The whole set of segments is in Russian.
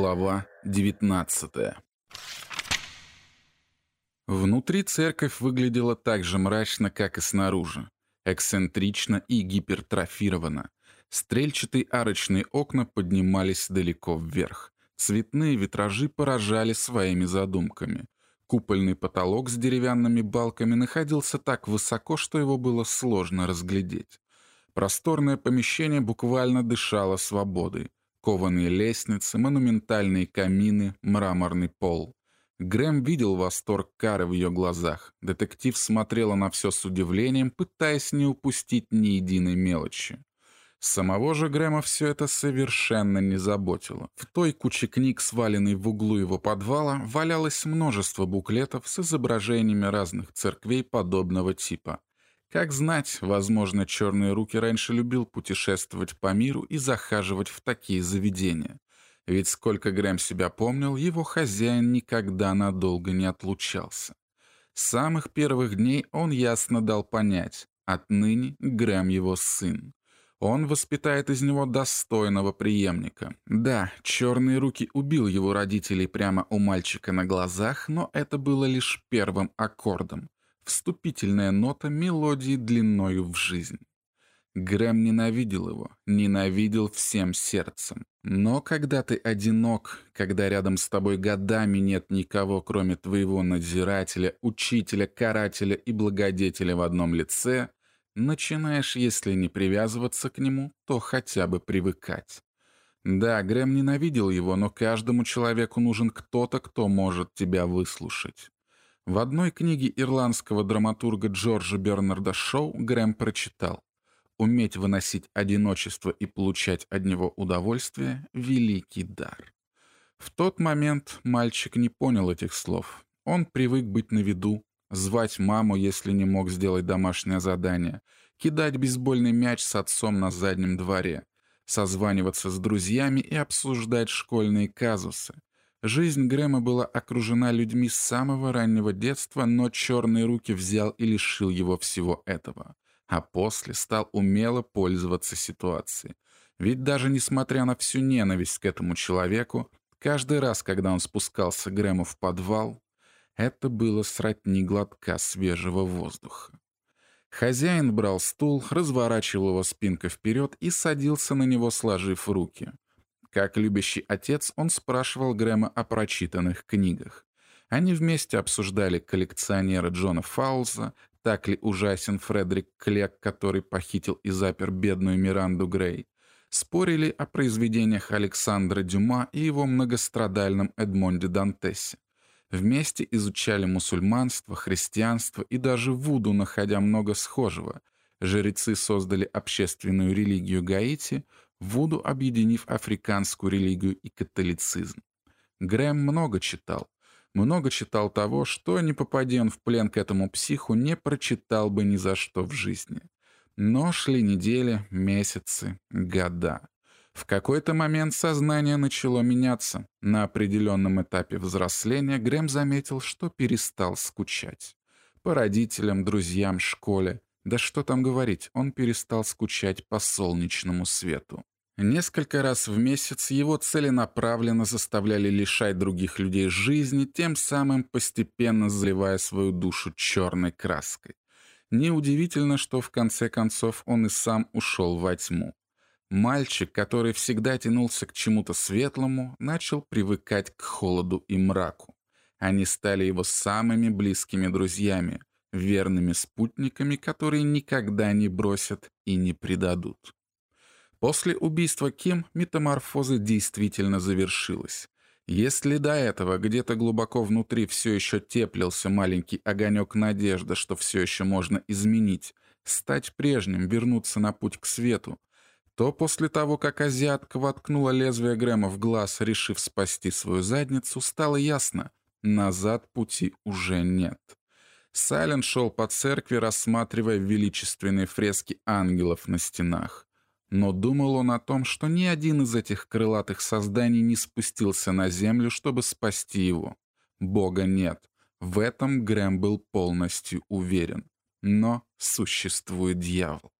Глава 19 Внутри церковь выглядела так же мрачно, как и снаружи. Эксцентрично и гипертрофировано. Стрельчатые арочные окна поднимались далеко вверх. Цветные витражи поражали своими задумками. Купольный потолок с деревянными балками находился так высоко, что его было сложно разглядеть. Просторное помещение буквально дышало свободой. Кованые лестницы, монументальные камины, мраморный пол. Грэм видел восторг Кары в ее глазах. Детектив смотрела на все с удивлением, пытаясь не упустить ни единой мелочи. Самого же Грэма все это совершенно не заботило. В той куче книг, сваленной в углу его подвала, валялось множество буклетов с изображениями разных церквей подобного типа. Как знать, возможно, черные руки раньше любил путешествовать по миру и захаживать в такие заведения. Ведь сколько Грэм себя помнил, его хозяин никогда надолго не отлучался. С самых первых дней он ясно дал понять, отныне Грэм его сын. Он воспитает из него достойного преемника. Да, черные руки убил его родителей прямо у мальчика на глазах, но это было лишь первым аккордом вступительная нота мелодии длиною в жизнь. Грэм ненавидел его, ненавидел всем сердцем. Но когда ты одинок, когда рядом с тобой годами нет никого, кроме твоего надзирателя, учителя, карателя и благодетеля в одном лице, начинаешь, если не привязываться к нему, то хотя бы привыкать. Да, Грэм ненавидел его, но каждому человеку нужен кто-то, кто может тебя выслушать. В одной книге ирландского драматурга Джорджа Бернарда Шоу Грэм прочитал «Уметь выносить одиночество и получать от него удовольствие — великий дар». В тот момент мальчик не понял этих слов. Он привык быть на виду, звать маму, если не мог сделать домашнее задание, кидать бейсбольный мяч с отцом на заднем дворе, созваниваться с друзьями и обсуждать школьные казусы, Жизнь Грэма была окружена людьми с самого раннего детства, но черные руки взял и лишил его всего этого. А после стал умело пользоваться ситуацией. Ведь даже несмотря на всю ненависть к этому человеку, каждый раз, когда он спускался Грэму в подвал, это было сродни глотка свежего воздуха. Хозяин брал стул, разворачивал его спинкой вперед и садился на него, сложив руки — как любящий отец, он спрашивал Грэма о прочитанных книгах. Они вместе обсуждали коллекционера Джона Фаулза, так ли ужасен Фредерик Клек, который похитил и запер бедную Миранду Грей. Спорили о произведениях Александра Дюма и его многострадальном Эдмонде Дантесе. Вместе изучали мусульманство, христианство и даже Вуду, находя много схожего. Жрецы создали общественную религию Гаити, Вуду объединив африканскую религию и католицизм. Грэм много читал. Много читал того, что, не попади он в плен к этому психу, не прочитал бы ни за что в жизни. Но шли недели, месяцы, года. В какой-то момент сознание начало меняться. На определенном этапе взросления Грэм заметил, что перестал скучать. По родителям, друзьям, школе. Да что там говорить, он перестал скучать по солнечному свету. Несколько раз в месяц его целенаправленно заставляли лишать других людей жизни, тем самым постепенно заливая свою душу черной краской. Неудивительно, что в конце концов он и сам ушел во тьму. Мальчик, который всегда тянулся к чему-то светлому, начал привыкать к холоду и мраку. Они стали его самыми близкими друзьями, верными спутниками, которые никогда не бросят и не предадут. После убийства Ким метаморфоза действительно завершилась. Если до этого где-то глубоко внутри все еще теплился маленький огонек надежды, что все еще можно изменить, стать прежним, вернуться на путь к свету, то после того, как азиатка воткнула лезвие Грэма в глаз, решив спасти свою задницу, стало ясно — назад пути уже нет. Сайлент шел по церкви, рассматривая величественные фрески ангелов на стенах. Но думал он о том, что ни один из этих крылатых созданий не спустился на землю, чтобы спасти его. Бога нет. В этом Грэм был полностью уверен. Но существует дьявол.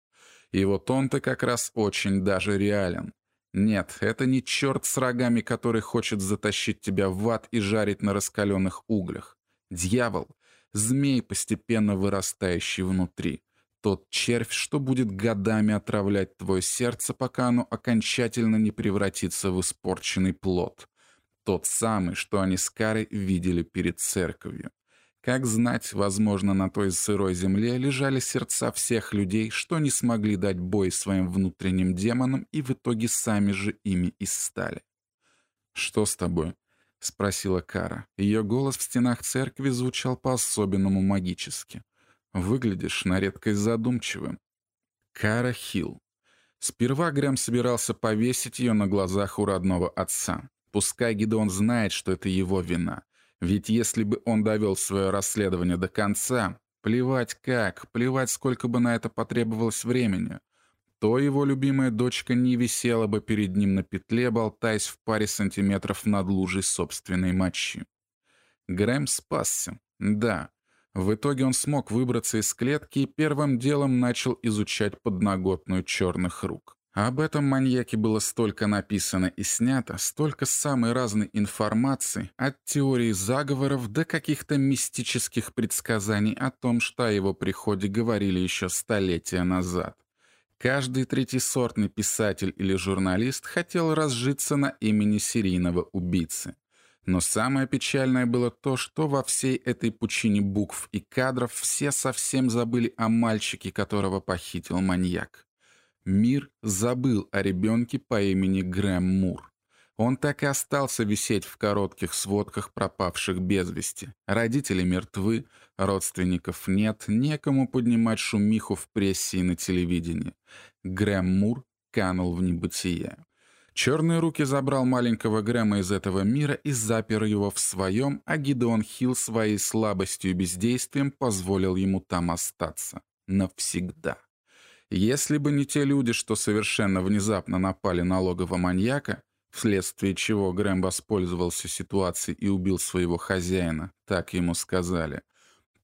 И вот он-то как раз очень даже реален. Нет, это не черт с рогами, который хочет затащить тебя в ад и жарить на раскаленных углях. Дьявол — змей, постепенно вырастающий внутри. Тот червь, что будет годами отравлять твое сердце, пока оно окончательно не превратится в испорченный плод. Тот самый, что они с Карой видели перед церковью. Как знать, возможно, на той сырой земле лежали сердца всех людей, что не смогли дать бой своим внутренним демонам и в итоге сами же ими и стали. «Что с тобой?» — спросила Кара. Ее голос в стенах церкви звучал по-особенному магически. «Выглядишь на редкость задумчивым». Кара Хилл. Сперва Грэм собирался повесить ее на глазах у родного отца. Пускай Гидеон знает, что это его вина. Ведь если бы он довел свое расследование до конца, плевать как, плевать сколько бы на это потребовалось времени, то его любимая дочка не висела бы перед ним на петле, болтаясь в паре сантиметров над лужей собственной мочи. Грэм спасся. Да. В итоге он смог выбраться из клетки и первым делом начал изучать подноготную черных рук. Об этом маньяке было столько написано и снято, столько самой разной информации, от теории заговоров до каких-то мистических предсказаний о том, что о его приходе говорили еще столетия назад. Каждый третьесортный писатель или журналист хотел разжиться на имени серийного убийцы. Но самое печальное было то, что во всей этой пучине букв и кадров все совсем забыли о мальчике, которого похитил маньяк. Мир забыл о ребенке по имени Грэм Мур. Он так и остался висеть в коротких сводках пропавших без вести. Родители мертвы, родственников нет, некому поднимать шумиху в прессе и на телевидении. Грэм Мур канул в небытие. Черные руки забрал маленького Грэма из этого мира и запер его в своем, а Гидеон Хилл своей слабостью и бездействием позволил ему там остаться. Навсегда. Если бы не те люди, что совершенно внезапно напали на логово маньяка, вследствие чего Грэм воспользовался ситуацией и убил своего хозяина, так ему сказали,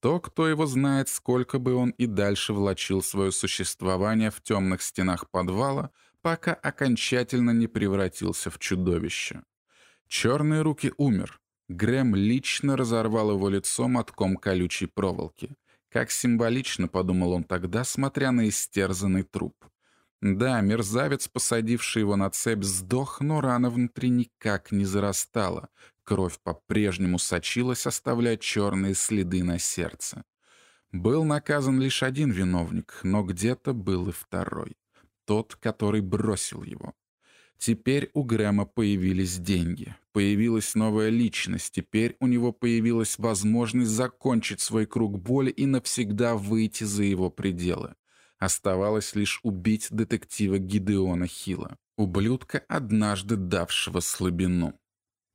то кто его знает, сколько бы он и дальше влачил свое существование в темных стенах подвала, пока окончательно не превратился в чудовище. Черные руки умер. Грэм лично разорвал его лицо мотком колючей проволоки. Как символично, подумал он тогда, смотря на истерзанный труп. Да, мерзавец, посадивший его на цепь, сдох, но рана внутри никак не зарастала. Кровь по-прежнему сочилась, оставляя черные следы на сердце. Был наказан лишь один виновник, но где-то был и второй. Тот, который бросил его. Теперь у Грэма появились деньги, появилась новая личность, теперь у него появилась возможность закончить свой круг боли и навсегда выйти за его пределы. Оставалось лишь убить детектива Гидеона Хилла, ублюдка, однажды давшего слабину.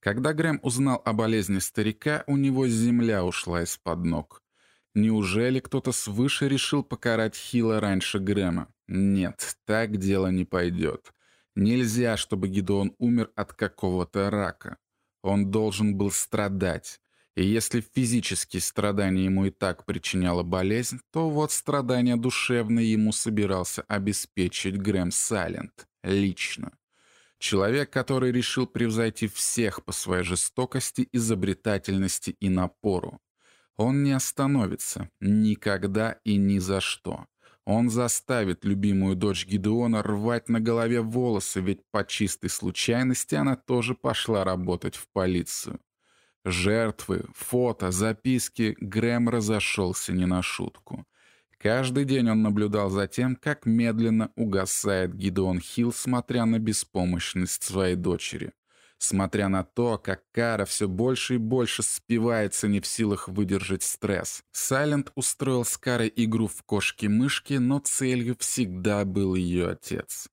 Когда Грэм узнал о болезни старика, у него земля ушла из-под ног. Неужели кто-то свыше решил покарать Хила раньше Грэма? Нет, так дело не пойдет. Нельзя, чтобы Гидеон умер от какого-то рака. Он должен был страдать. И если физические страдания ему и так причиняла болезнь, то вот страдания душевные ему собирался обеспечить Грэм Сайленд лично. Человек, который решил превзойти всех по своей жестокости, изобретательности и напору. Он не остановится никогда и ни за что. Он заставит любимую дочь Гидеона рвать на голове волосы, ведь по чистой случайности она тоже пошла работать в полицию. Жертвы, фото, записки Грэм разошелся не на шутку. Каждый день он наблюдал за тем, как медленно угасает Гидеон Хилл, смотря на беспомощность своей дочери смотря на то, как Кара все больше и больше спивается не в силах выдержать стресс. Сайлент устроил с Карой игру в кошки-мышки, но целью всегда был ее отец.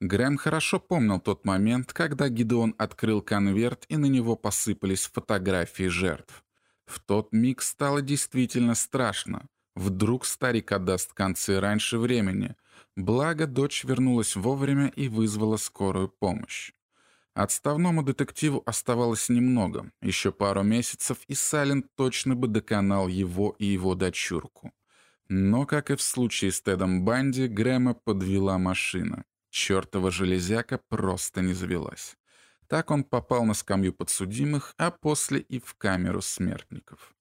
Грэм хорошо помнил тот момент, когда Гидеон открыл конверт и на него посыпались фотографии жертв. В тот миг стало действительно страшно. Вдруг старик отдаст концы раньше времени. Благо, дочь вернулась вовремя и вызвала скорую помощь. Отставному детективу оставалось немного, еще пару месяцев, и Салент точно бы доконал его и его дочурку. Но, как и в случае с Тедом Банди, Грэма подвела машина. Чёртова железяка просто не завелась. Так он попал на скамью подсудимых, а после и в камеру смертников.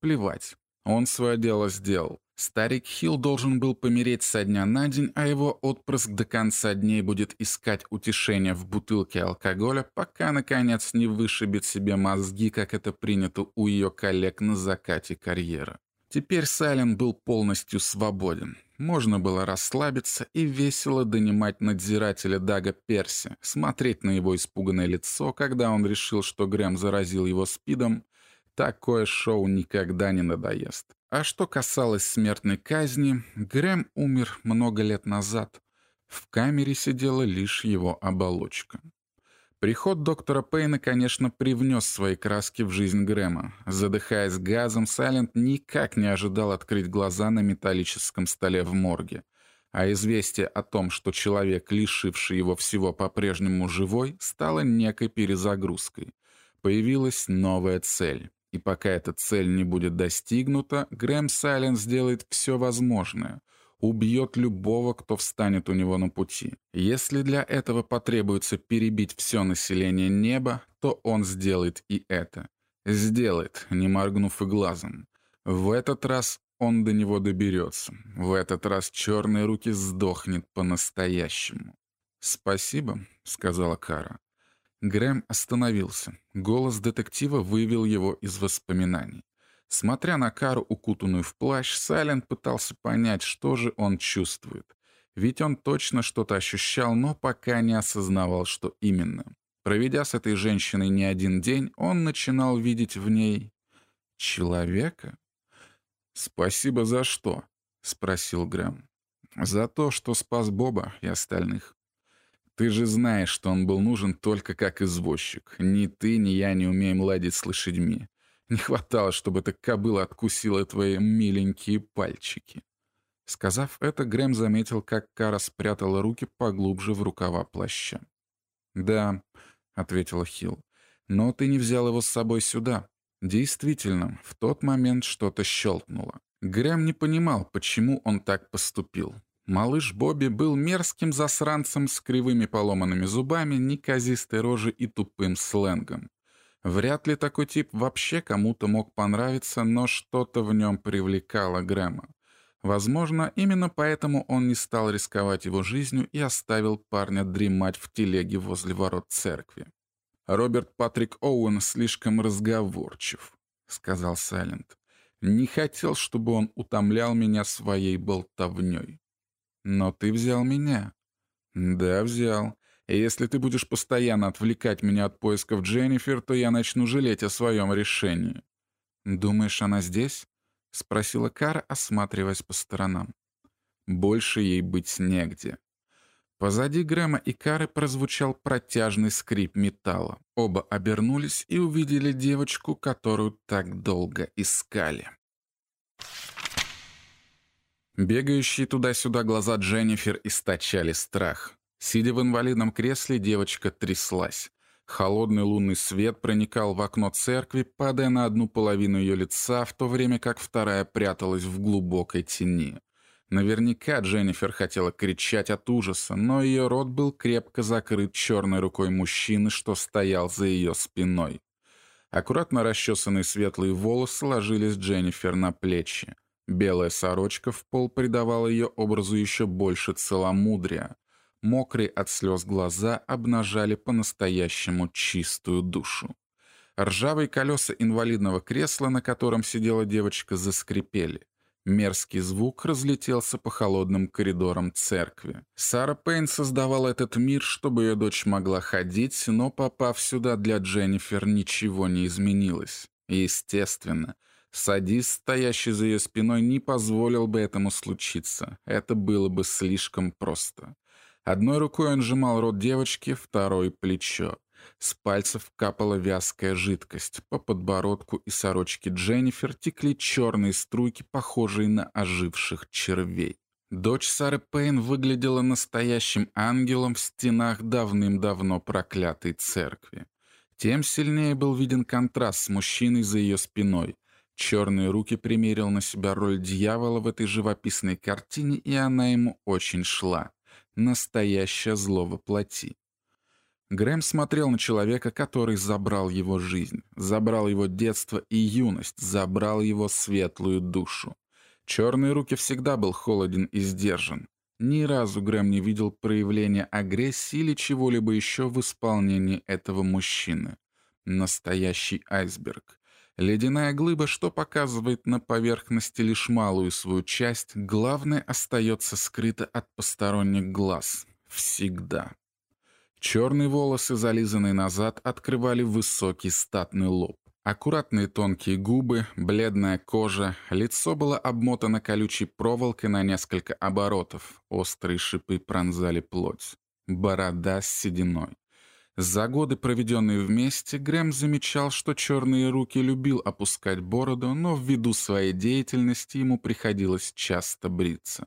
Плевать. Он свое дело сделал. Старик Хилл должен был помереть со дня на день, а его отпрыск до конца дней будет искать утешения в бутылке алкоголя, пока, наконец, не вышибет себе мозги, как это принято у ее коллег на закате карьеры. Теперь Сайлен был полностью свободен. Можно было расслабиться и весело донимать надзирателя Дага Перси, смотреть на его испуганное лицо, когда он решил, что Грэм заразил его спидом, Такое шоу никогда не надоест. А что касалось смертной казни, Грэм умер много лет назад. В камере сидела лишь его оболочка. Приход доктора Пейна, конечно, привнес свои краски в жизнь Грэма. Задыхаясь газом, Сайлент никак не ожидал открыть глаза на металлическом столе в морге. А известие о том, что человек, лишивший его всего по-прежнему живой, стало некой перезагрузкой. Появилась новая цель. И пока эта цель не будет достигнута, Грэм Сайленс сделает все возможное. Убьет любого, кто встанет у него на пути. Если для этого потребуется перебить все население неба, то он сделает и это. Сделает, не моргнув и глазом. В этот раз он до него доберется. В этот раз черные руки сдохнет по-настоящему. «Спасибо», — сказала Кара. Грэм остановился. Голос детектива вывел его из воспоминаний. Смотря на Кару, укутанную в плащ, Сайлент пытался понять, что же он чувствует. Ведь он точно что-то ощущал, но пока не осознавал, что именно. Проведя с этой женщиной не один день, он начинал видеть в ней... человека? «Спасибо за что?» — спросил Грэм. «За то, что спас Боба и остальных. Ты же знаешь, что он был нужен только как извозчик. Ни ты, ни я не умеем ладить с лошадьми. Не хватало, чтобы эта кобыла откусила твои миленькие пальчики». Сказав это, Грэм заметил, как Кара спрятала руки поглубже в рукава плаща. «Да», — ответила Хилл, — «но ты не взял его с собой сюда». Действительно, в тот момент что-то щелкнуло. Грэм не понимал, почему он так поступил. Малыш Бобби был мерзким засранцем с кривыми поломанными зубами, неказистой рожей и тупым сленгом. Вряд ли такой тип вообще кому-то мог понравиться, но что-то в нем привлекало Грэма. Возможно, именно поэтому он не стал рисковать его жизнью и оставил парня дремать в телеге возле ворот церкви. «Роберт Патрик Оуэн слишком разговорчив», — сказал Сайленд. «Не хотел, чтобы он утомлял меня своей болтовней». Но ты взял меня. Да, взял. И если ты будешь постоянно отвлекать меня от поисков Дженнифер, то я начну жалеть о своем решении. Думаешь, она здесь? Спросила Кара, осматриваясь по сторонам. Больше ей быть негде. Позади Грэма и Кары прозвучал протяжный скрип металла. Оба обернулись и увидели девочку, которую так долго искали. Бегающие туда-сюда глаза Дженнифер источали страх. Сидя в инвалидном кресле, девочка тряслась. Холодный лунный свет проникал в окно церкви, падая на одну половину ее лица, в то время как вторая пряталась в глубокой тени. Наверняка Дженнифер хотела кричать от ужаса, но ее рот был крепко закрыт черной рукой мужчины, что стоял за ее спиной. Аккуратно расчесанные светлые волосы ложились Дженнифер на плечи. Белая сорочка в пол придавала ее образу еще больше целомудрия. Мокрые от слез глаза обнажали по-настоящему чистую душу. Ржавые колеса инвалидного кресла, на котором сидела девочка, заскрипели. Мерзкий звук разлетелся по холодным коридорам церкви. Сара Пейн создавала этот мир, чтобы ее дочь могла ходить, но, попав сюда для Дженнифер, ничего не изменилось. Естественно, Садист, стоящий за ее спиной, не позволил бы этому случиться. Это было бы слишком просто. Одной рукой он сжимал рот девочки, второй — плечо. С пальцев капала вязкая жидкость. По подбородку и сорочке Дженнифер текли черные струйки, похожие на оживших червей. Дочь Сары Пейн выглядела настоящим ангелом в стенах давным-давно проклятой церкви. Тем сильнее был виден контраст с мужчиной за ее спиной. Черные руки примерил на себя роль дьявола в этой живописной картине, и она ему очень шла. Настоящее зло воплоти. Грэм смотрел на человека, который забрал его жизнь, забрал его детство и юность, забрал его светлую душу. Черные руки всегда был холоден и сдержан. Ни разу Грэм не видел проявления агрессии или чего-либо еще в исполнении этого мужчины. Настоящий айсберг. Ледяная глыба, что показывает на поверхности лишь малую свою часть, главное остается скрыто от посторонних глаз. Всегда. Черные волосы, зализанные назад, открывали высокий статный лоб. Аккуратные тонкие губы, бледная кожа, лицо было обмотано колючей проволокой на несколько оборотов, острые шипы пронзали плоть. Борода с сединой. За годы, проведенные вместе, Грэм замечал, что черные руки любил опускать бороду, но ввиду своей деятельности ему приходилось часто бриться.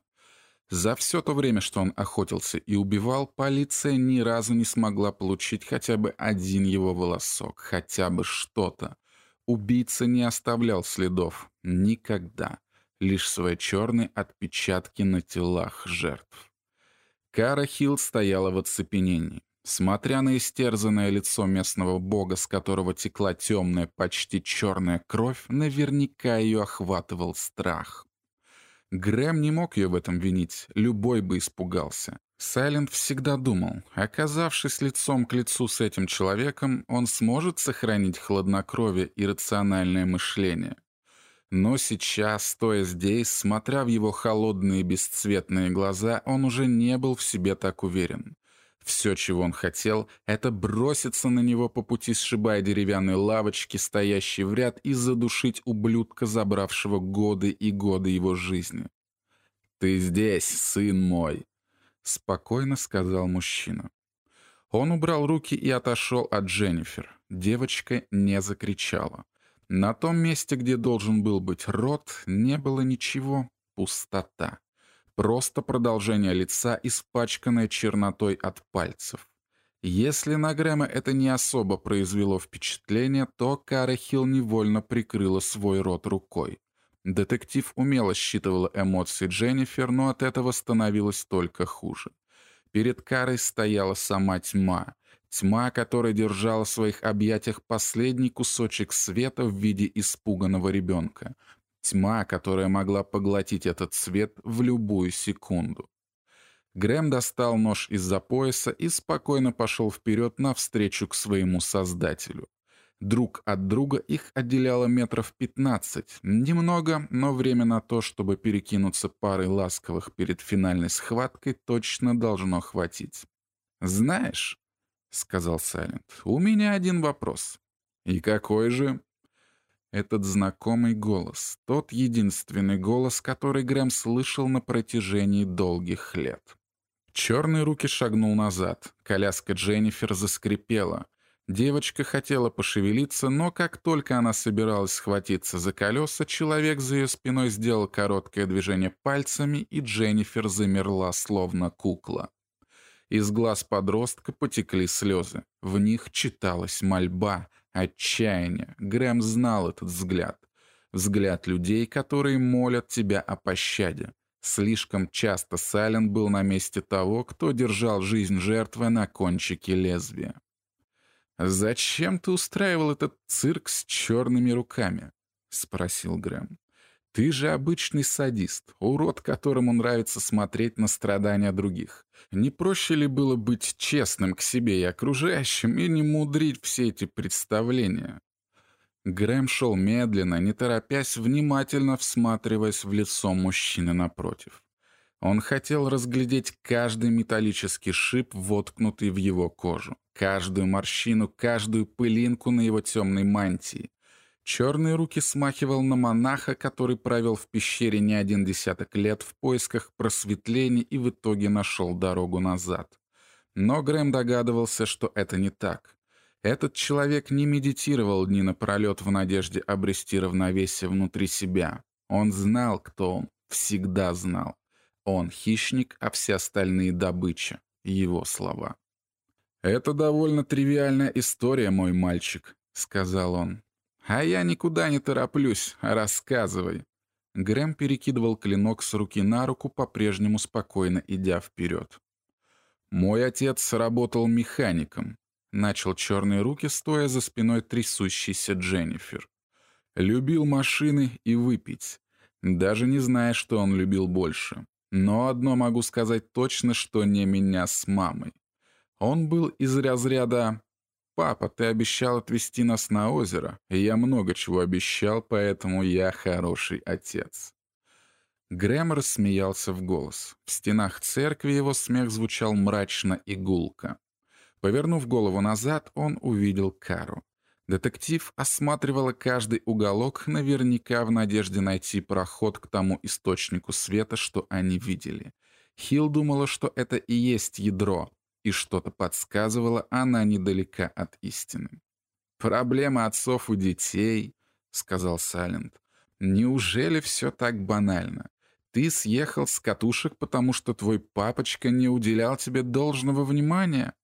За все то время, что он охотился и убивал, полиция ни разу не смогла получить хотя бы один его волосок, хотя бы что-то. Убийца не оставлял следов. Никогда. Лишь свои черные отпечатки на телах жертв. Кара Хилл стояла в оцепенении. Смотря на истерзанное лицо местного бога, с которого текла темная, почти черная кровь, наверняка ее охватывал страх. Грэм не мог ее в этом винить, любой бы испугался. Сайленд всегда думал, оказавшись лицом к лицу с этим человеком, он сможет сохранить хладнокровие и рациональное мышление. Но сейчас, стоя здесь, смотря в его холодные бесцветные глаза, он уже не был в себе так уверен. Все, чего он хотел, это броситься на него по пути, сшибая деревянные лавочки, стоящие в ряд, и задушить ублюдка, забравшего годы и годы его жизни. «Ты здесь, сын мой!» — спокойно сказал мужчина. Он убрал руки и отошел от Дженнифер. Девочка не закричала. На том месте, где должен был быть рот, не было ничего. Пустота. Просто продолжение лица, испачканное чернотой от пальцев. Если на Грэма это не особо произвело впечатление, то Кара Хилл невольно прикрыла свой рот рукой. Детектив умело считывала эмоции Дженнифер, но от этого становилось только хуже. Перед Карой стояла сама тьма. Тьма, которая держала в своих объятиях последний кусочек света в виде испуганного ребенка. Тьма, которая могла поглотить этот свет в любую секунду. Грэм достал нож из-за пояса и спокойно пошел вперед навстречу к своему создателю. Друг от друга их отделяло метров пятнадцать. Немного, но время на то, чтобы перекинуться парой ласковых перед финальной схваткой, точно должно хватить. «Знаешь», — сказал Сайлент, — «у меня один вопрос». «И какой же?» Этот знакомый голос, тот единственный голос, который Грэм слышал на протяжении долгих лет. Черные руки шагнул назад, коляска Дженнифер заскрипела. Девочка хотела пошевелиться, но как только она собиралась схватиться за колеса, человек за ее спиной сделал короткое движение пальцами, и Дженнифер замерла, словно кукла. Из глаз подростка потекли слезы. В них читалась мольба, Отчаяние. Грэм знал этот взгляд. Взгляд людей, которые молят тебя о пощаде. Слишком часто Сален был на месте того, кто держал жизнь жертвы на кончике лезвия. «Зачем ты устраивал этот цирк с черными руками?» — спросил Грэм. Ты же обычный садист, урод, которому нравится смотреть на страдания других. Не проще ли было быть честным к себе и окружающим и не мудрить все эти представления? Грэм шел медленно, не торопясь, внимательно всматриваясь в лицо мужчины напротив. Он хотел разглядеть каждый металлический шип, воткнутый в его кожу, каждую морщину, каждую пылинку на его темной мантии. Черные руки смахивал на монаха, который провел в пещере не один десяток лет в поисках просветления и в итоге нашел дорогу назад. Но Грэм догадывался, что это не так. Этот человек не медитировал дни напролет в надежде обрести равновесие внутри себя. Он знал, кто он, всегда знал. Он хищник, а все остальные — добыча. Его слова. «Это довольно тривиальная история, мой мальчик», — сказал он. «А я никуда не тороплюсь, рассказывай». Грэм перекидывал клинок с руки на руку, по-прежнему спокойно идя вперед. Мой отец работал механиком. Начал черные руки, стоя за спиной трясущейся Дженнифер. Любил машины и выпить. Даже не зная, что он любил больше. Но одно могу сказать точно, что не меня с мамой. Он был из разряда «Папа, ты обещал отвезти нас на озеро, и я много чего обещал, поэтому я хороший отец». Грэм рассмеялся в голос. В стенах церкви его смех звучал мрачно и гулко. Повернув голову назад, он увидел Кару. Детектив осматривала каждый уголок, наверняка в надежде найти проход к тому источнику света, что они видели. Хилл думала, что это и есть ядро, и что-то подсказывало, она недалека от истины. «Проблема отцов у детей», — сказал Салент. «Неужели все так банально? Ты съехал с катушек, потому что твой папочка не уделял тебе должного внимания?»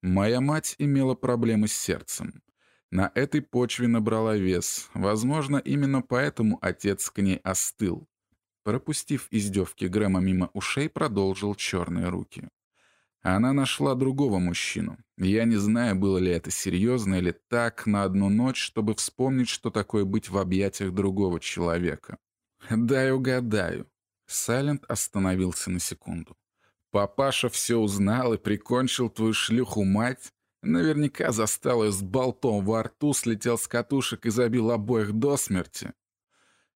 Моя мать имела проблемы с сердцем. На этой почве набрала вес. Возможно, именно поэтому отец к ней остыл. Пропустив издевки Грэма мимо ушей, продолжил черные руки. Она нашла другого мужчину. Я не знаю, было ли это серьезно или так, на одну ночь, чтобы вспомнить, что такое быть в объятиях другого человека. «Дай угадаю». Сайлент остановился на секунду. «Папаша все узнал и прикончил твою шлюху-мать? Наверняка застал ее с болтом во рту, слетел с катушек и забил обоих до смерти.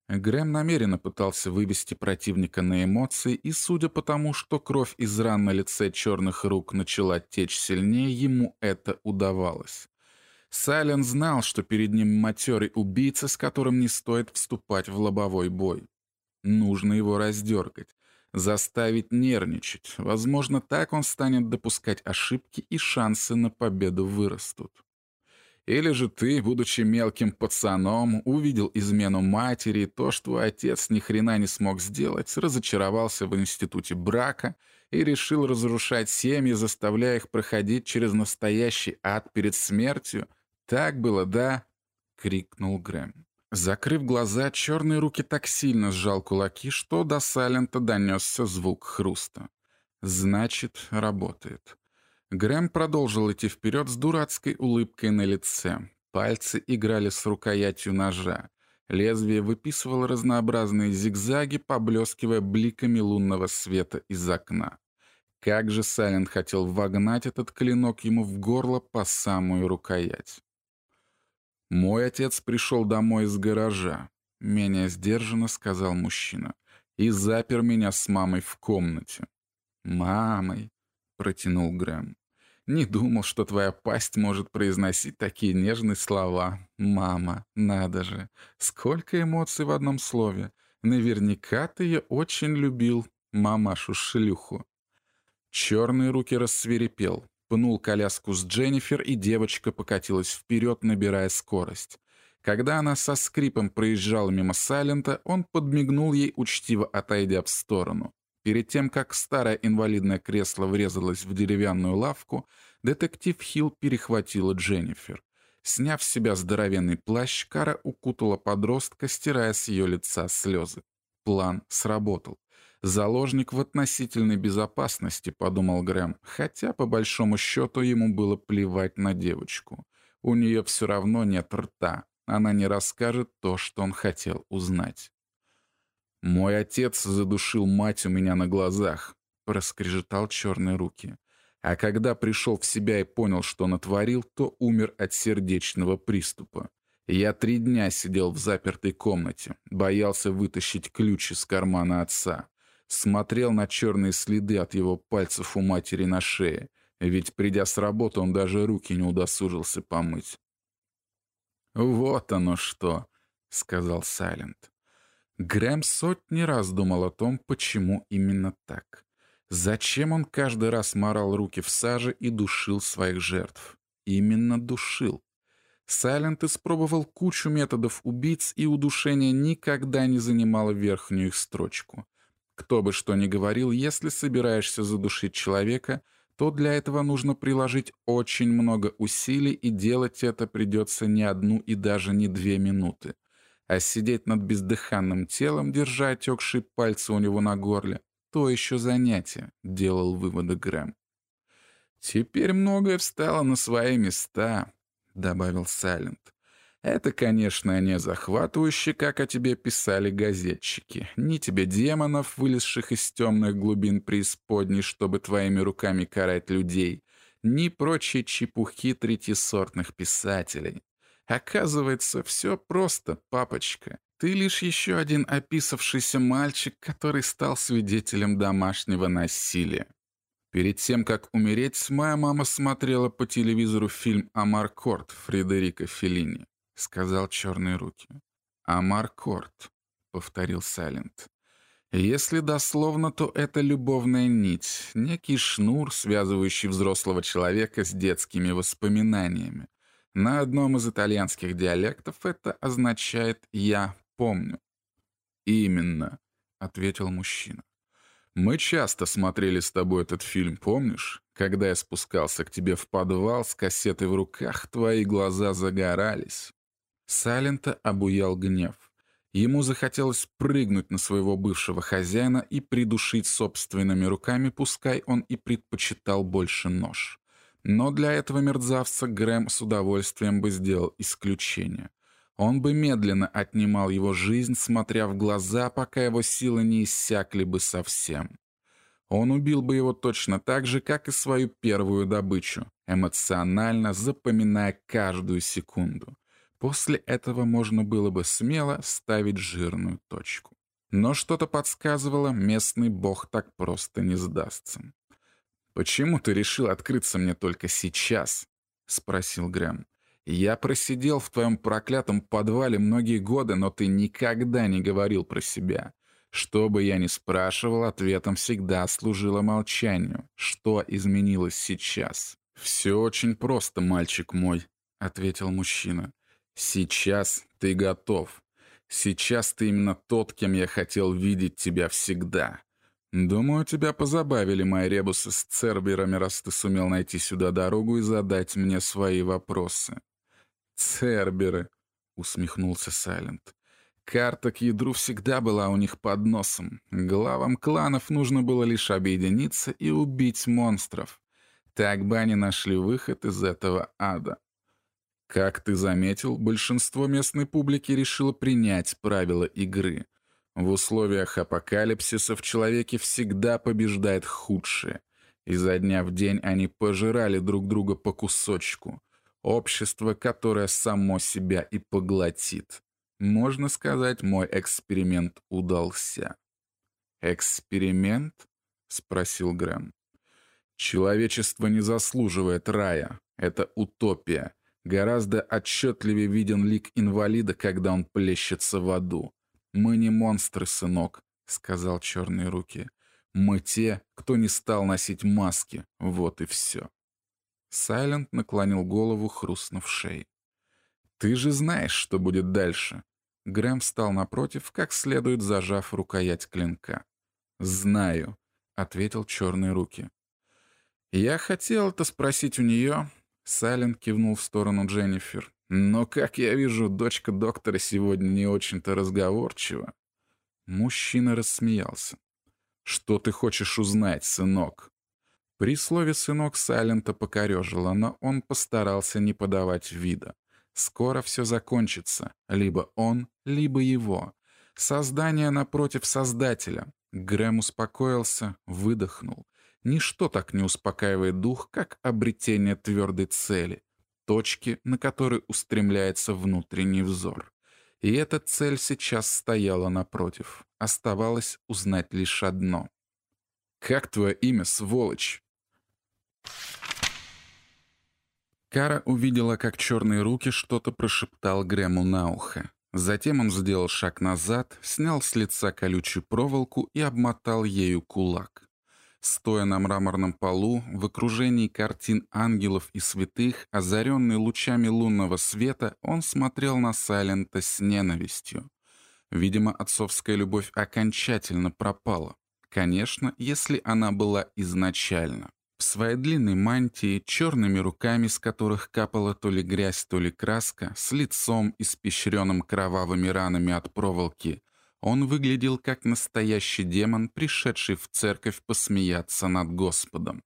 Грэм намеренно пытался вывести противника на эмоции, и, судя по тому, что кровь из ран на лице черных рук начала течь сильнее, ему это удавалось. Сайлен знал, что перед ним матерый убийца, с которым не стоит вступать в лобовой бой. Нужно его раздергать заставить нервничать. Возможно, так он станет допускать ошибки, и шансы на победу вырастут. Или же ты, будучи мелким пацаном, увидел измену матери и то, что отец ни хрена не смог сделать, разочаровался в институте брака и решил разрушать семьи, заставляя их проходить через настоящий ад перед смертью. Так было, да? — крикнул Грэм. Закрыв глаза, черные руки так сильно сжал кулаки, что до Салента донесся звук хруста. Значит, работает. Грэм продолжил идти вперед с дурацкой улыбкой на лице. Пальцы играли с рукоятью ножа. Лезвие выписывало разнообразные зигзаги, поблескивая бликами лунного света из окна. Как же Сайлент хотел вогнать этот клинок ему в горло по самую рукоять. «Мой отец пришел домой из гаража», — менее сдержанно сказал мужчина, «и запер меня с мамой в комнате». «Мамой», — протянул Грэм. «Не думал, что твоя пасть может произносить такие нежные слова. Мама, надо же. Сколько эмоций в одном слове. Наверняка ты ее очень любил, мамашу-шлюху». Черные руки рассверепел пнул коляску с Дженнифер, и девочка покатилась вперед, набирая скорость. Когда она со скрипом проезжала мимо Сайлента, он подмигнул ей, учтиво отойдя в сторону. Перед тем, как старое инвалидное кресло врезалось в деревянную лавку, детектив Хилл перехватила Дженнифер. Сняв с себя здоровенный плащ, Кара укутала подростка, стирая с ее лица слезы. План сработал. «Заложник в относительной безопасности», — подумал Грэм, хотя, по большому счету, ему было плевать на девочку. У нее все равно нет рта, она не расскажет то, что он хотел узнать. «Мой отец задушил мать у меня на глазах», — проскрежетал черные руки. А когда пришел в себя и понял, что натворил, то умер от сердечного приступа. Я три дня сидел в запертой комнате, боялся вытащить ключ из кармана отца смотрел на черные следы от его пальцев у матери на шее, ведь, придя с работы, он даже руки не удосужился помыть. «Вот оно что», — сказал Сайлент. Грэм сотни раз думал о том, почему именно так. Зачем он каждый раз морал руки в саже и душил своих жертв? Именно душил. Сайлент испробовал кучу методов убийц, и удушение никогда не занимало верхнюю их строчку. Кто бы что ни говорил, если собираешься задушить человека, то для этого нужно приложить очень много усилий, и делать это придется не одну и даже не две минуты. А сидеть над бездыханным телом, держа отекшие пальцы у него на горле, то еще занятие, делал выводы Грэм. «Теперь многое встало на свои места», — добавил Сайлент. «Это, конечно, не захватывающе, как о тебе писали газетчики. Ни тебе демонов, вылезших из темных глубин преисподней, чтобы твоими руками карать людей, ни прочие чепухи третьесортных писателей. Оказывается, все просто, папочка. Ты лишь еще один описавшийся мальчик, который стал свидетелем домашнего насилия. Перед тем, как умереть, моя мама смотрела по телевизору фильм «Амаркорд» Фредерико Феллини. Сказал черные руки. «Амаркорд», — повторил Сайлент. Если дословно, то это любовная нить, некий шнур, связывающий взрослого человека с детскими воспоминаниями. На одном из итальянских диалектов это означает «я помню». «Именно», — ответил мужчина. Мы часто смотрели с тобой этот фильм, помнишь? Когда я спускался к тебе в подвал с кассетой в руках, твои глаза загорались. Салента обуял гнев. Ему захотелось прыгнуть на своего бывшего хозяина и придушить собственными руками, пускай он и предпочитал больше нож. Но для этого мерзавца Грэм с удовольствием бы сделал исключение. Он бы медленно отнимал его жизнь, смотря в глаза, пока его силы не иссякли бы совсем. Он убил бы его точно так же, как и свою первую добычу, эмоционально запоминая каждую секунду. После этого можно было бы смело ставить жирную точку. Но что-то подсказывало, местный бог так просто не сдастся. «Почему ты решил открыться мне только сейчас?» — спросил Грэм. Я просидел в твоем проклятом подвале многие годы, но ты никогда не говорил про себя. Что бы я ни спрашивал, ответом всегда служило молчанию. Что изменилось сейчас? «Все очень просто, мальчик мой», — ответил мужчина. «Сейчас ты готов. Сейчас ты именно тот, кем я хотел видеть тебя всегда. Думаю, тебя позабавили мои ребусы с церберами, раз ты сумел найти сюда дорогу и задать мне свои вопросы. «Церберы», — усмехнулся Сайлент. «Карта к ядру всегда была у них под носом. Главам кланов нужно было лишь объединиться и убить монстров. Так бы они нашли выход из этого ада. Как ты заметил, большинство местной публики решило принять правила игры. В условиях апокалипсиса в человеке всегда побеждает худшее. Изо дня в день они пожирали друг друга по кусочку. Общество, которое само себя и поглотит. Можно сказать, мой эксперимент удался. «Эксперимент?» — спросил Грэм. «Человечество не заслуживает рая. Это утопия. Гораздо отчетливее виден лик инвалида, когда он плещется в аду. Мы не монстры, сынок», — сказал черные руки. «Мы те, кто не стал носить маски. Вот и все». Сайлент наклонил голову, хрустнув шеей. «Ты же знаешь, что будет дальше!» Грэм встал напротив, как следует зажав рукоять клинка. «Знаю», — ответил черные руки. «Я хотел это спросить у нее», — Сайлент кивнул в сторону Дженнифер. «Но, как я вижу, дочка доктора сегодня не очень-то разговорчива». Мужчина рассмеялся. «Что ты хочешь узнать, сынок?» При слове «сынок» Сайлента покорежило, но он постарался не подавать вида. Скоро все закончится. Либо он, либо его. Создание напротив Создателя. Грэм успокоился, выдохнул. Ничто так не успокаивает дух, как обретение твердой цели, точки, на которой устремляется внутренний взор. И эта цель сейчас стояла напротив. Оставалось узнать лишь одно. «Как твое имя, сволочь?» Кара увидела, как черные руки что-то прошептал Грэму на ухо. Затем он сделал шаг назад, снял с лица колючую проволоку и обмотал ею кулак. Стоя на мраморном полу, в окружении картин ангелов и святых, озаренный лучами лунного света, он смотрел на Сайлента с ненавистью. Видимо, отцовская любовь окончательно пропала. Конечно, если она была изначально. В своей длинной мантии, черными руками, с которых капала то ли грязь, то ли краска, с лицом, испещренным кровавыми ранами от проволоки, он выглядел как настоящий демон, пришедший в церковь посмеяться над Господом.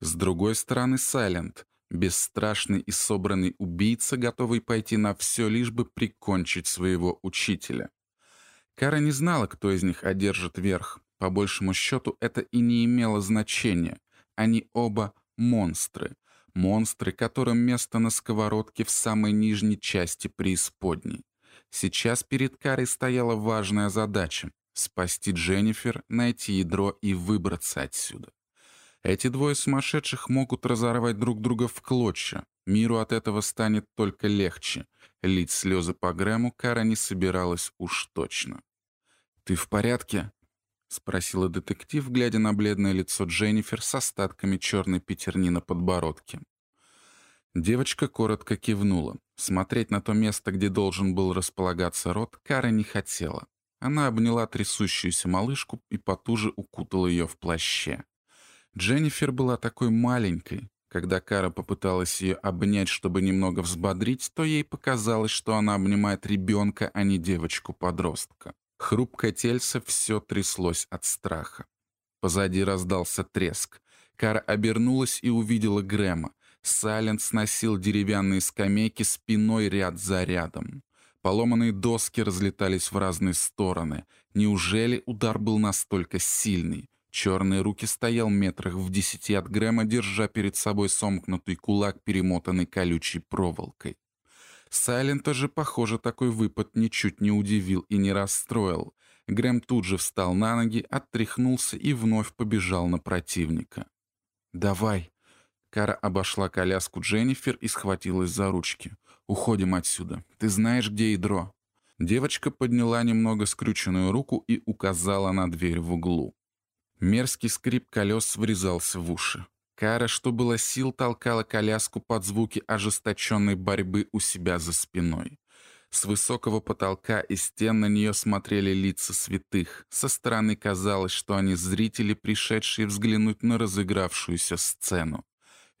С другой стороны Сайлент, бесстрашный и собранный убийца, готовый пойти на все, лишь бы прикончить своего учителя. Кара не знала, кто из них одержит верх. По большему счету, это и не имело значения. Они оба монстры. Монстры, которым место на сковородке в самой нижней части преисподней. Сейчас перед Карой стояла важная задача — спасти Дженнифер, найти ядро и выбраться отсюда. Эти двое сумасшедших могут разорвать друг друга в клочья. Миру от этого станет только легче. Лить слезы по Грэму Кара не собиралась уж точно. «Ты в порядке?» — спросила детектив, глядя на бледное лицо Дженнифер с остатками черной пятерни на подбородке. Девочка коротко кивнула. Смотреть на то место, где должен был располагаться рот, Кара не хотела. Она обняла трясущуюся малышку и потуже укутала ее в плаще. Дженнифер была такой маленькой. Когда Кара попыталась ее обнять, чтобы немного взбодрить, то ей показалось, что она обнимает ребенка, а не девочку-подростка. Хрупкое тельце все тряслось от страха. Позади раздался треск. Кара обернулась и увидела Грэма. Сайленд сносил деревянные скамейки спиной ряд за рядом. Поломанные доски разлетались в разные стороны. Неужели удар был настолько сильный? Черные руки стоял метрах в десяти от Грэма, держа перед собой сомкнутый кулак, перемотанный колючей проволокой. Сайлента же, похоже, такой выпад ничуть не удивил и не расстроил. Грэм тут же встал на ноги, оттряхнулся и вновь побежал на противника. «Давай!» Кара обошла коляску Дженнифер и схватилась за ручки. «Уходим отсюда. Ты знаешь, где ядро?» Девочка подняла немного скрюченную руку и указала на дверь в углу. Мерзкий скрип колес врезался в уши. Кара, что было сил, толкала коляску под звуки ожесточенной борьбы у себя за спиной. С высокого потолка и стен на нее смотрели лица святых. Со стороны казалось, что они зрители, пришедшие взглянуть на разыгравшуюся сцену.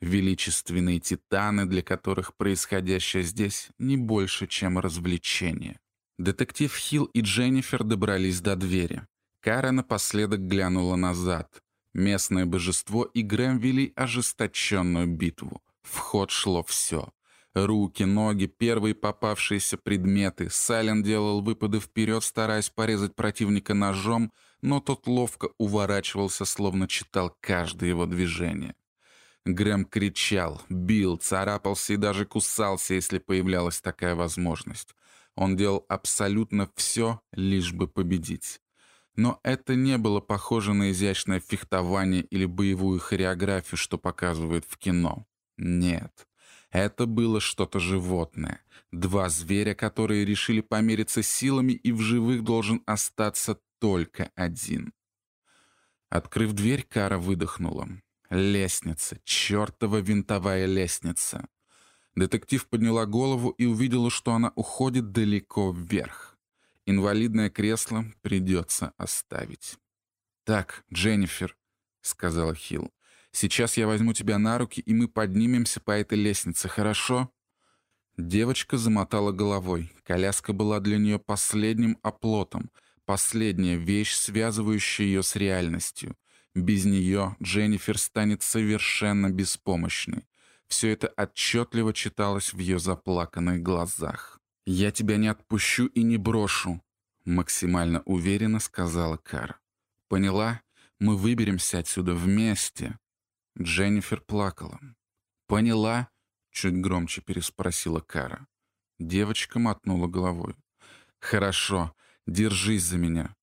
Величественные титаны, для которых происходящее здесь не больше, чем развлечение. Детектив Хилл и Дженнифер добрались до двери. Кара напоследок глянула назад. Местное божество и Грэм вели ожесточенную битву. В ход шло все. Руки, ноги, первые попавшиеся предметы. Сайлен делал выпады вперед, стараясь порезать противника ножом, но тот ловко уворачивался, словно читал каждое его движение. Грэм кричал, бил, царапался и даже кусался, если появлялась такая возможность. Он делал абсолютно все, лишь бы победить. Но это не было похоже на изящное фехтование или боевую хореографию, что показывают в кино. Нет. Это было что-то животное. Два зверя, которые решили помериться силами, и в живых должен остаться только один. Открыв дверь, Кара выдохнула. Лестница, чертова винтовая лестница. Детектив подняла голову и увидела, что она уходит далеко вверх. Инвалидное кресло придется оставить. «Так, Дженнифер», — сказала Хилл, — «сейчас я возьму тебя на руки, и мы поднимемся по этой лестнице, хорошо?» Девочка замотала головой. Коляска была для нее последним оплотом, последняя вещь, связывающая ее с реальностью. Без нее Дженнифер станет совершенно беспомощной. Все это отчетливо читалось в ее заплаканных глазах. «Я тебя не отпущу и не брошу», — максимально уверенно сказала Кара. «Поняла? Мы выберемся отсюда вместе». Дженнифер плакала. «Поняла?» — чуть громче переспросила Кара. Девочка мотнула головой. «Хорошо, держись за меня».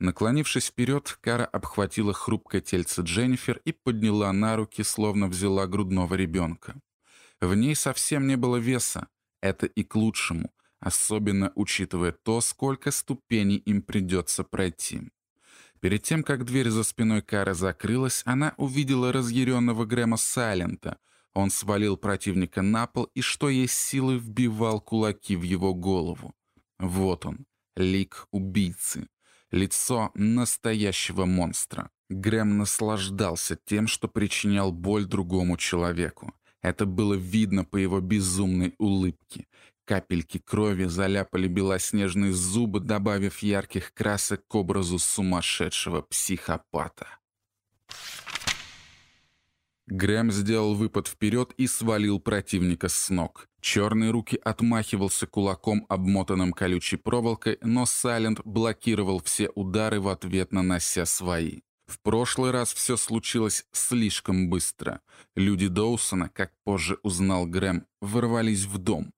Наклонившись вперед, Кара обхватила хрупкое тельце Дженнифер и подняла на руки, словно взяла грудного ребенка. В ней совсем не было веса, это и к лучшему, особенно учитывая то, сколько ступеней им придется пройти. Перед тем, как дверь за спиной Кары закрылась, она увидела разъяренного Грэма Сайлента. Он свалил противника на пол и, что есть силы, вбивал кулаки в его голову. Вот он, лик убийцы. Лицо настоящего монстра. Грэм наслаждался тем, что причинял боль другому человеку. Это было видно по его безумной улыбке. Капельки крови заляпали белоснежные зубы, добавив ярких красок к образу сумасшедшего психопата. Грэм сделал выпад вперед и свалил противника с ног. Черные руки отмахивался кулаком, обмотанным колючей проволокой, но Сайлент блокировал все удары в ответ, нанося свои. В прошлый раз все случилось слишком быстро. Люди Доусона, как позже узнал Грэм, ворвались в дом.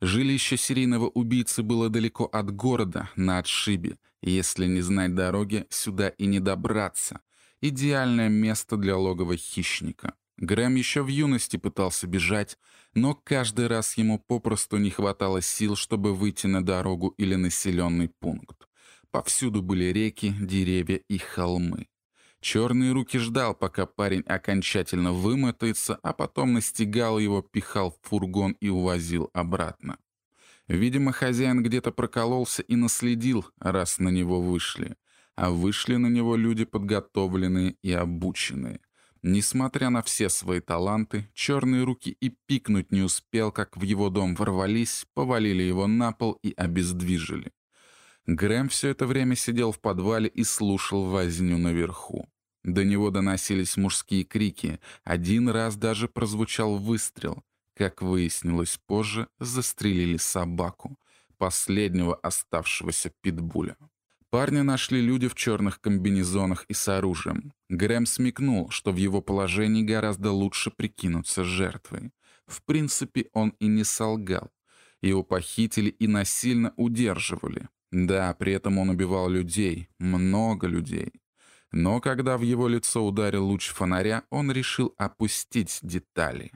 Жилище серийного убийцы было далеко от города, на отшибе. Если не знать дороги, сюда и не добраться. Идеальное место для логова хищника. Грэм еще в юности пытался бежать, но каждый раз ему попросту не хватало сил, чтобы выйти на дорогу или населенный пункт. Повсюду были реки, деревья и холмы. Черные руки ждал, пока парень окончательно вымотается, а потом настигал его, пихал в фургон и увозил обратно. Видимо, хозяин где-то прокололся и наследил, раз на него вышли а вышли на него люди подготовленные и обученные. Несмотря на все свои таланты, черные руки и пикнуть не успел, как в его дом ворвались, повалили его на пол и обездвижили. Грэм все это время сидел в подвале и слушал возню наверху. До него доносились мужские крики, один раз даже прозвучал выстрел. Как выяснилось позже, застрелили собаку, последнего оставшегося питбуля. Парня нашли люди в черных комбинезонах и с оружием. Грэм смекнул, что в его положении гораздо лучше прикинуться жертвой. В принципе, он и не солгал. Его похитили и насильно удерживали. Да, при этом он убивал людей, много людей. Но когда в его лицо ударил луч фонаря, он решил опустить детали.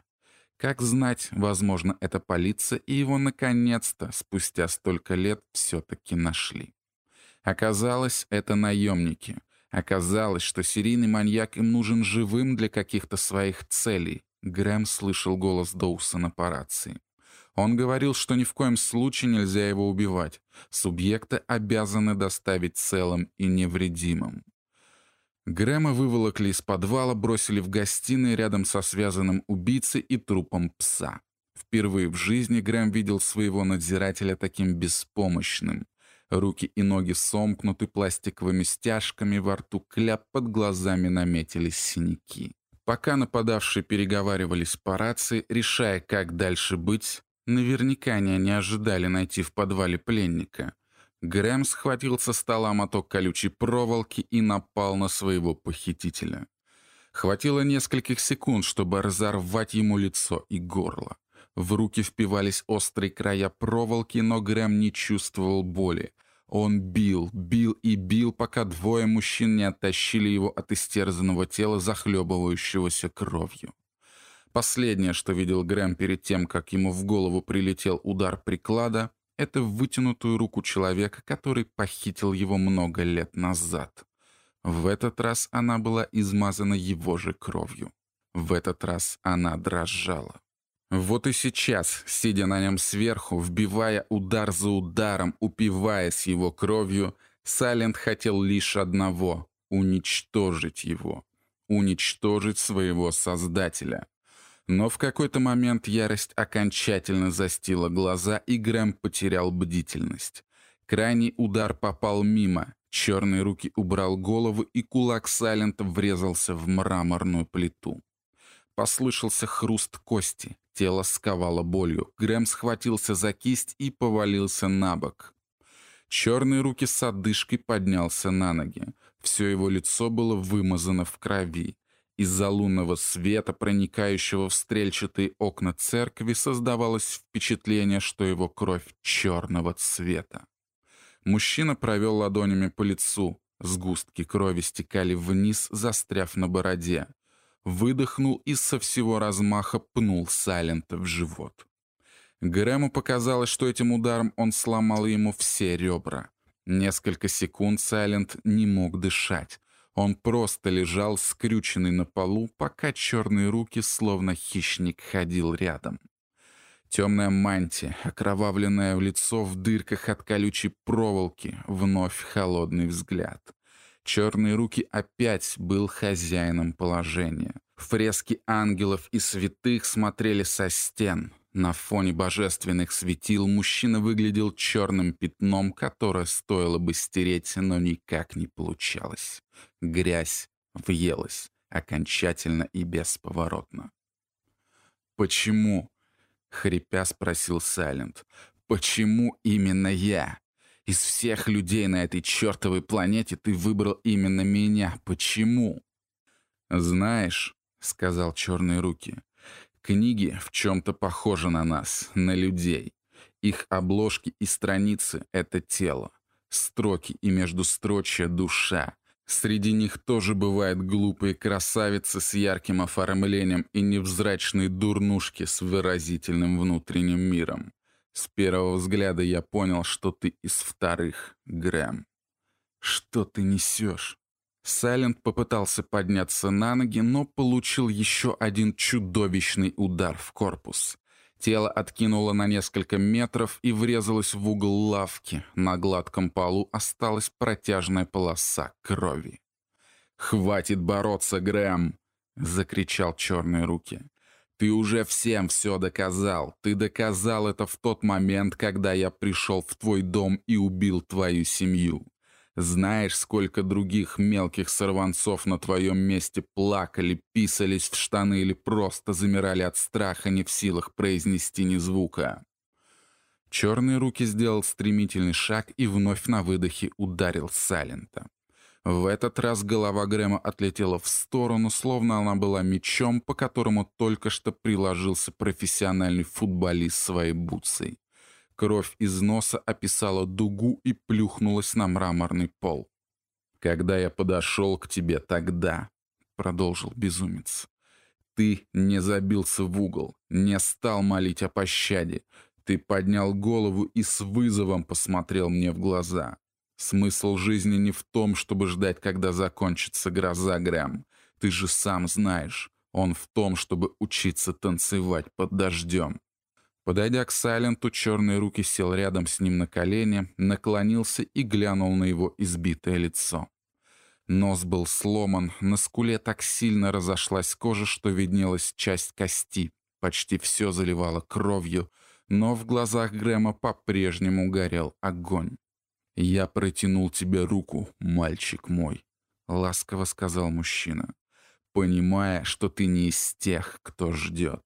Как знать, возможно, это полиция, и его наконец-то, спустя столько лет, все-таки нашли. Оказалось, это наемники. Оказалось, что серийный маньяк им нужен живым для каких-то своих целей. Грэм слышал голос Доусона по рации. Он говорил, что ни в коем случае нельзя его убивать. Субъекты обязаны доставить целым и невредимым. Грэма выволокли из подвала, бросили в гостиной рядом со связанным убийцей и трупом пса. Впервые в жизни Грэм видел своего надзирателя таким беспомощным. Руки и ноги сомкнуты пластиковыми стяжками, во рту кляп, под глазами наметились синяки. Пока нападавшие переговаривались по рации, решая, как дальше быть, наверняка они не ожидали найти в подвале пленника. Грэм схватил со стола моток колючей проволоки и напал на своего похитителя. Хватило нескольких секунд, чтобы разорвать ему лицо и горло. В руки впивались острые края проволоки, но Грэм не чувствовал боли. Он бил, бил и бил, пока двое мужчин не оттащили его от истерзанного тела, захлебывающегося кровью. Последнее, что видел Грэм перед тем, как ему в голову прилетел удар приклада, это вытянутую руку человека, который похитил его много лет назад. В этот раз она была измазана его же кровью. В этот раз она дрожала. Вот и сейчас, сидя на нем сверху, вбивая удар за ударом, упиваясь его кровью, Сайлент хотел лишь одного — уничтожить его. Уничтожить своего создателя. Но в какой-то момент ярость окончательно застила глаза, и Грэм потерял бдительность. Крайний удар попал мимо, черные руки убрал голову, и кулак Сайлента врезался в мраморную плиту. Послышался хруст кости. Тело сковало болью. Грэм схватился за кисть и повалился на бок. Черные руки с одышкой поднялся на ноги. Все его лицо было вымазано в крови. Из-за лунного света, проникающего в стрельчатые окна церкви, создавалось впечатление, что его кровь черного цвета. Мужчина провел ладонями по лицу. Сгустки крови стекали вниз, застряв на бороде выдохнул и со всего размаха пнул Сайлента в живот. Грэму показалось, что этим ударом он сломал ему все ребра. Несколько секунд Сайлент не мог дышать. Он просто лежал скрюченный на полу, пока черные руки, словно хищник, ходил рядом. Темная мантия, окровавленное в лицо в дырках от колючей проволоки, вновь холодный взгляд. Черные руки опять был хозяином положения. Фрески ангелов и святых смотрели со стен. На фоне божественных светил мужчина выглядел черным пятном, которое стоило бы стереть, но никак не получалось. Грязь въелась. окончательно и бесповоротно. «Почему?» — хрипя спросил Сайлент. «Почему именно я? Из всех людей на этой чертовой планете ты выбрал именно меня. Почему?» «Знаешь», — сказал Черные Руки, — «книги в чем-то похожи на нас, на людей. Их обложки и страницы — это тело, строки и междустрочья — душа, Среди них тоже бывают глупые красавицы с ярким оформлением и невзрачные дурнушки с выразительным внутренним миром. С первого взгляда я понял, что ты из вторых, Грэм. Что ты несешь? Сайлент попытался подняться на ноги, но получил еще один чудовищный удар в корпус. Тело откинуло на несколько метров и врезалось в угол лавки. На гладком полу осталась протяжная полоса крови. «Хватит бороться, Грэм!» — закричал черные руки. «Ты уже всем все доказал. Ты доказал это в тот момент, когда я пришел в твой дом и убил твою семью. Знаешь, сколько других мелких сорванцов на твоем месте плакали, писались в штаны или просто замирали от страха, не в силах произнести ни звука. Черные руки сделал стремительный шаг и вновь на выдохе ударил Салента. В этот раз голова Грэма отлетела в сторону, словно она была мечом, по которому только что приложился профессиональный футболист своей бутсой. Кровь из носа описала дугу и плюхнулась на мраморный пол. «Когда я подошел к тебе тогда», — продолжил безумец, — «ты не забился в угол, не стал молить о пощаде. Ты поднял голову и с вызовом посмотрел мне в глаза. Смысл жизни не в том, чтобы ждать, когда закончится гроза, Грэм. Ты же сам знаешь, он в том, чтобы учиться танцевать под дождем. Подойдя к Сайленту, черные руки сел рядом с ним на колени, наклонился и глянул на его избитое лицо. Нос был сломан, на скуле так сильно разошлась кожа, что виднелась часть кости. Почти все заливало кровью, но в глазах Грэма по-прежнему горел огонь. «Я протянул тебе руку, мальчик мой», — ласково сказал мужчина, «понимая, что ты не из тех, кто ждет.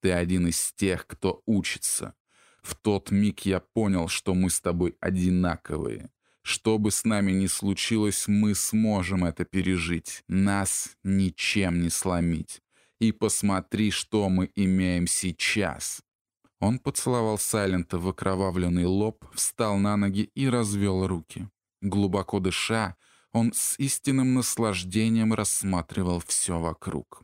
Ты один из тех, кто учится. В тот миг я понял, что мы с тобой одинаковые. Что бы с нами ни случилось, мы сможем это пережить. Нас ничем не сломить. И посмотри, что мы имеем сейчас». Он поцеловал Сайлента в окровавленный лоб, встал на ноги и развел руки. Глубоко дыша, он с истинным наслаждением рассматривал все вокруг.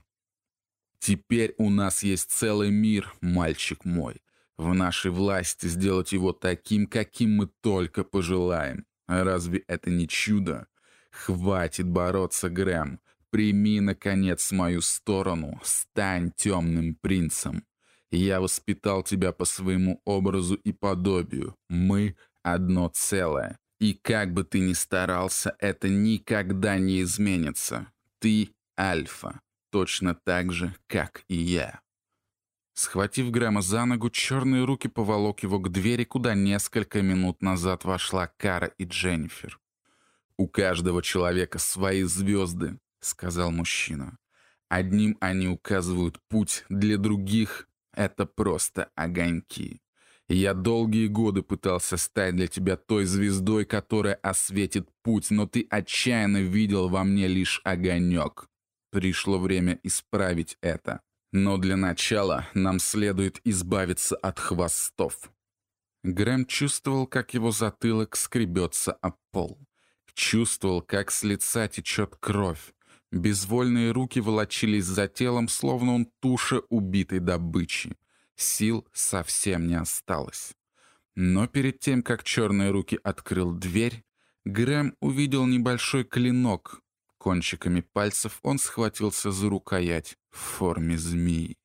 Теперь у нас есть целый мир, мальчик мой. В нашей власти сделать его таким, каким мы только пожелаем. разве это не чудо? Хватит бороться, Грэм. Прими, наконец, мою сторону. Стань темным принцем. Я воспитал тебя по своему образу и подобию. Мы — одно целое. И как бы ты ни старался, это никогда не изменится. Ты — альфа точно так же, как и я. Схватив Грэма за ногу, черные руки поволок его к двери, куда несколько минут назад вошла Кара и Дженнифер. «У каждого человека свои звезды», — сказал мужчина. «Одним они указывают путь, для других — это просто огоньки. Я долгие годы пытался стать для тебя той звездой, которая осветит путь, но ты отчаянно видел во мне лишь огонек. Пришло время исправить это. Но для начала нам следует избавиться от хвостов. Грэм чувствовал, как его затылок скребется об пол. Чувствовал, как с лица течет кровь. Безвольные руки волочились за телом, словно он туша убитой добычи. Сил совсем не осталось. Но перед тем, как черные руки открыл дверь, Грэм увидел небольшой клинок, Кончиками пальцев он схватился за рукоять в форме змеи.